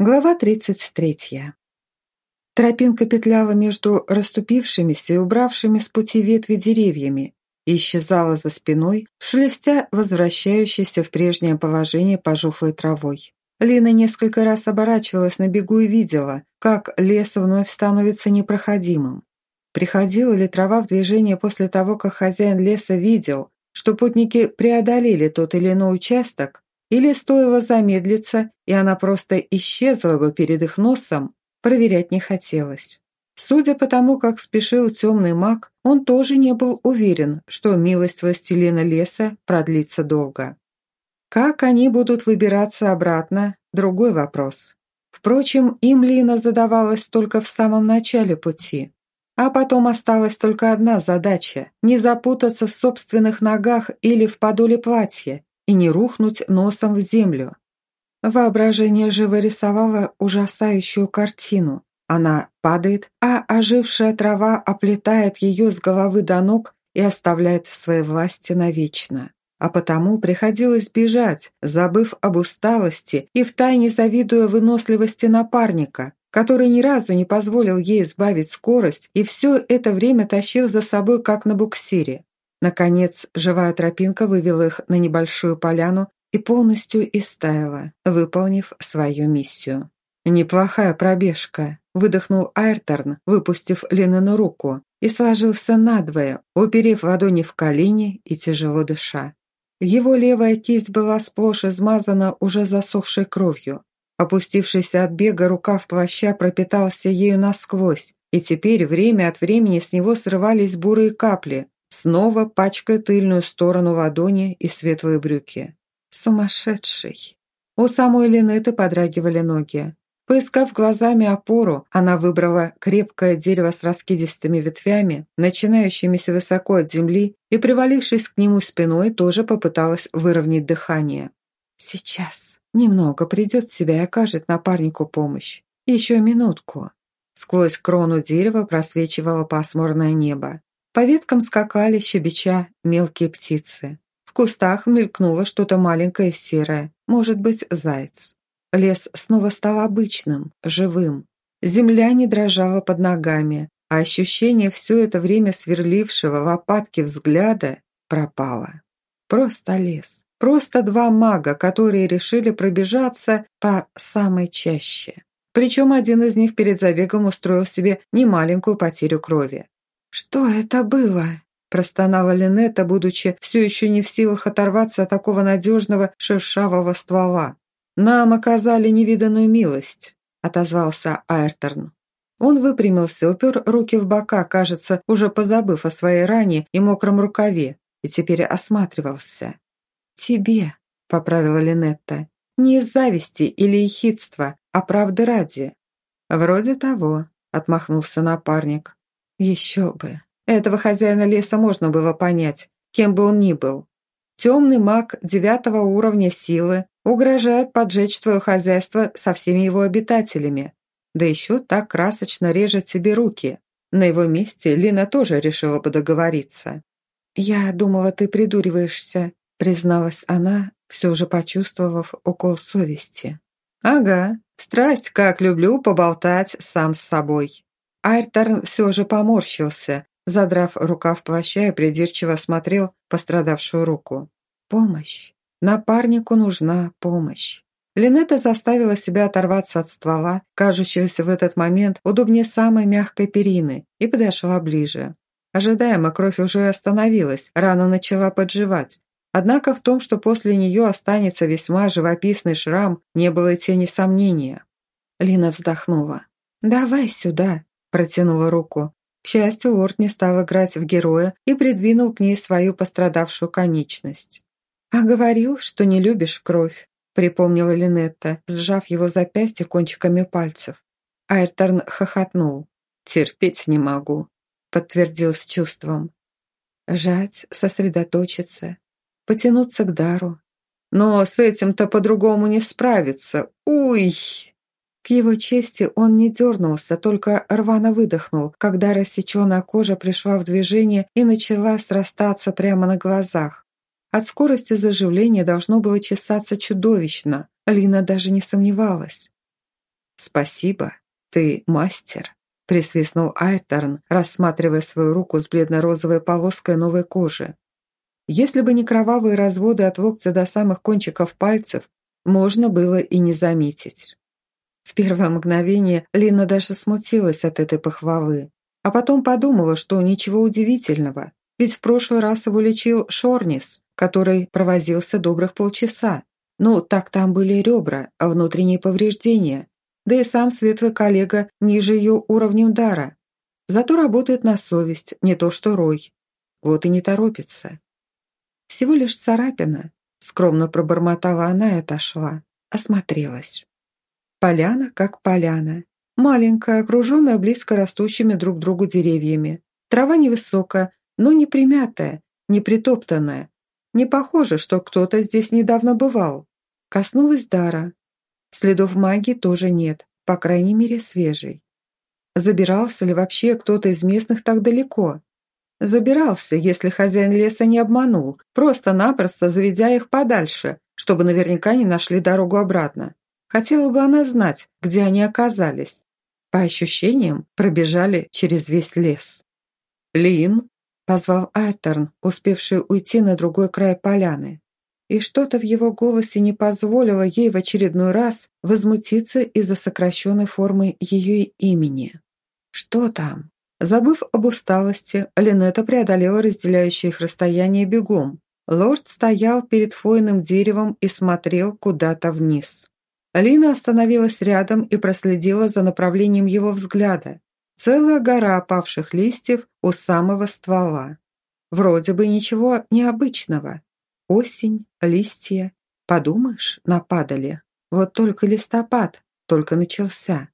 Глава 33. Тропинка петляла между расступившимися и убравшими с пути ветви деревьями и исчезала за спиной, шелестя возвращающейся в прежнее положение пожухлой травой. Лина несколько раз оборачивалась на бегу и видела, как лес вновь становится непроходимым. Приходила ли трава в движение после того, как хозяин леса видел, что путники преодолели тот или иной участок, или стоило замедлиться, и она просто исчезла бы перед их носом, проверять не хотелось. Судя по тому, как спешил темный маг, он тоже не был уверен, что милость властелина леса продлится долго. Как они будут выбираться обратно – другой вопрос. Впрочем, им Лина задавалась только в самом начале пути. А потом осталась только одна задача – не запутаться в собственных ногах или в подоле платья, и не рухнуть носом в землю. Воображение живо рисовало ужасающую картину. Она падает, а ожившая трава оплетает ее с головы до ног и оставляет в своей власти навечно. А потому приходилось бежать, забыв об усталости и втайне завидуя выносливости напарника, который ни разу не позволил ей сбавить скорость и все это время тащил за собой как на буксире. Наконец, живая тропинка вывела их на небольшую поляну и полностью истаяла, выполнив свою миссию. «Неплохая пробежка», – выдохнул Айрторн, выпустив Ленину руку, и сложился надвое, уперев ладони в колени и тяжело дыша. Его левая кисть была сплошь измазана уже засохшей кровью. Опустившийся от бега рукав плаща пропитался ею насквозь, и теперь время от времени с него срывались бурые капли, снова пачкая тыльную сторону ладони и светлые брюки. Сумасшедший. У самой Линеты подрагивали ноги. Поискав глазами опору, она выбрала крепкое дерево с раскидистыми ветвями, начинающимися высоко от земли, и, привалившись к нему спиной, тоже попыталась выровнять дыхание. «Сейчас. Немного придет в себя и окажет напарнику помощь. Еще минутку». Сквозь крону дерева просвечивало пасмурное небо. По веткам скакали, щебеча, мелкие птицы. В кустах мелькнуло что-то маленькое серое, может быть, заяц. Лес снова стал обычным, живым. Земля не дрожала под ногами, а ощущение все это время сверлившего лопатки взгляда пропало. Просто лес. Просто два мага, которые решили пробежаться по самой чаще. Причем один из них перед забегом устроил себе немаленькую потерю крови. «Что это было?» – простонала Линетта, будучи все еще не в силах оторваться от такого надежного шершавого ствола. «Нам оказали невиданную милость», – отозвался Айрторн. Он выпрямился, упер руки в бока, кажется, уже позабыв о своей ране и мокром рукаве, и теперь осматривался. «Тебе», – поправила Линетта, – «не из зависти или ехидства, а правды ради». «Вроде того», – отмахнулся напарник. Еще бы. Этого хозяина леса можно было понять, кем бы он ни был. Темный маг девятого уровня силы угрожает поджечь твое хозяйство со всеми его обитателями. Да еще так красочно режет себе руки. На его месте Лина тоже решила бы договориться. «Я думала, ты придуриваешься», призналась она, все же почувствовав укол совести. «Ага, страсть, как люблю поболтать сам с собой». Айрторн все же поморщился, задрав рукав плаща и придирчиво смотрел пострадавшую руку. «Помощь. Напарнику нужна помощь». Линетта заставила себя оторваться от ствола, кажущегося в этот момент удобнее самой мягкой перины, и подошла ближе. Ожидаемо кровь уже остановилась, рана начала подживать. Однако в том, что после нее останется весьма живописный шрам, не было тени сомнения. Лина вздохнула. «Давай сюда», Протянула руку. К счастью, лорд не стал играть в героя и придвинул к ней свою пострадавшую конечность. «А говорил, что не любишь кровь», — припомнила Линетта, сжав его запястье кончиками пальцев. Айрторн хохотнул. «Терпеть не могу», — подтвердил с чувством. Жать, сосредоточиться, потянуться к дару. «Но с этим-то по-другому не справиться. Уй!» К его чести он не дернулся, только рвано выдохнул, когда рассеченная кожа пришла в движение и начала срастаться прямо на глазах. От скорости заживления должно было чесаться чудовищно. Лина даже не сомневалась. «Спасибо, ты мастер», – присвистнул Айтерн, рассматривая свою руку с бледно-розовой полоской новой кожи. Если бы не кровавые разводы от локтя до самых кончиков пальцев, можно было и не заметить. Первое мгновение Лина даже смутилась от этой похвалы, а потом подумала, что ничего удивительного, ведь в прошлый раз его лечил Шорнис, который провозился добрых полчаса. Ну, так там были ребра, а внутренние повреждения, да и сам светлый коллега ниже ее уровнем дара. Зато работает на совесть, не то что Рой. Вот и не торопится. Всего лишь царапина, скромно пробормотала она и отошла. Осмотрелась. Поляна как поляна. Маленькая, окруженная близко растущими друг другу деревьями. Трава невысокая, но не примятая, не притоптанная. Не похоже, что кто-то здесь недавно бывал. Коснулась дара. Следов магии тоже нет, по крайней мере свежий. Забирался ли вообще кто-то из местных так далеко? Забирался, если хозяин леса не обманул, просто-напросто заведя их подальше, чтобы наверняка не нашли дорогу обратно. Хотела бы она знать, где они оказались. По ощущениям, пробежали через весь лес. «Лин!» – позвал Айтерн, успевший уйти на другой край поляны. И что-то в его голосе не позволило ей в очередной раз возмутиться из-за сокращенной формы ее имени. «Что там?» Забыв об усталости, Линета преодолела разделяющее их расстояние бегом. Лорд стоял перед хвойным деревом и смотрел куда-то вниз. Алина остановилась рядом и проследила за направлением его взгляда. Целая гора опавших листьев у самого ствола. Вроде бы ничего необычного. Осень, листья. Подумаешь, нападали. Вот только листопад, только начался.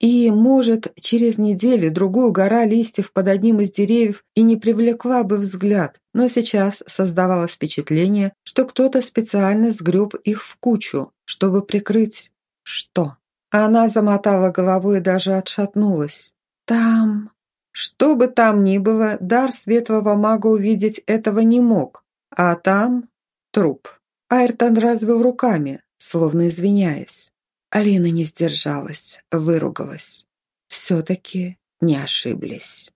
И, может, через неделю-другую гора листьев под одним из деревьев и не привлекла бы взгляд, но сейчас создавалось впечатление, что кто-то специально сгреб их в кучу, чтобы прикрыть... Что? Она замотала головой и даже отшатнулась. Там... Что бы там ни было, дар светлого мага увидеть этого не мог. А там... труп. Айртон развел руками, словно извиняясь. Алина не сдержалась, выругалась. Все-таки не ошиблись.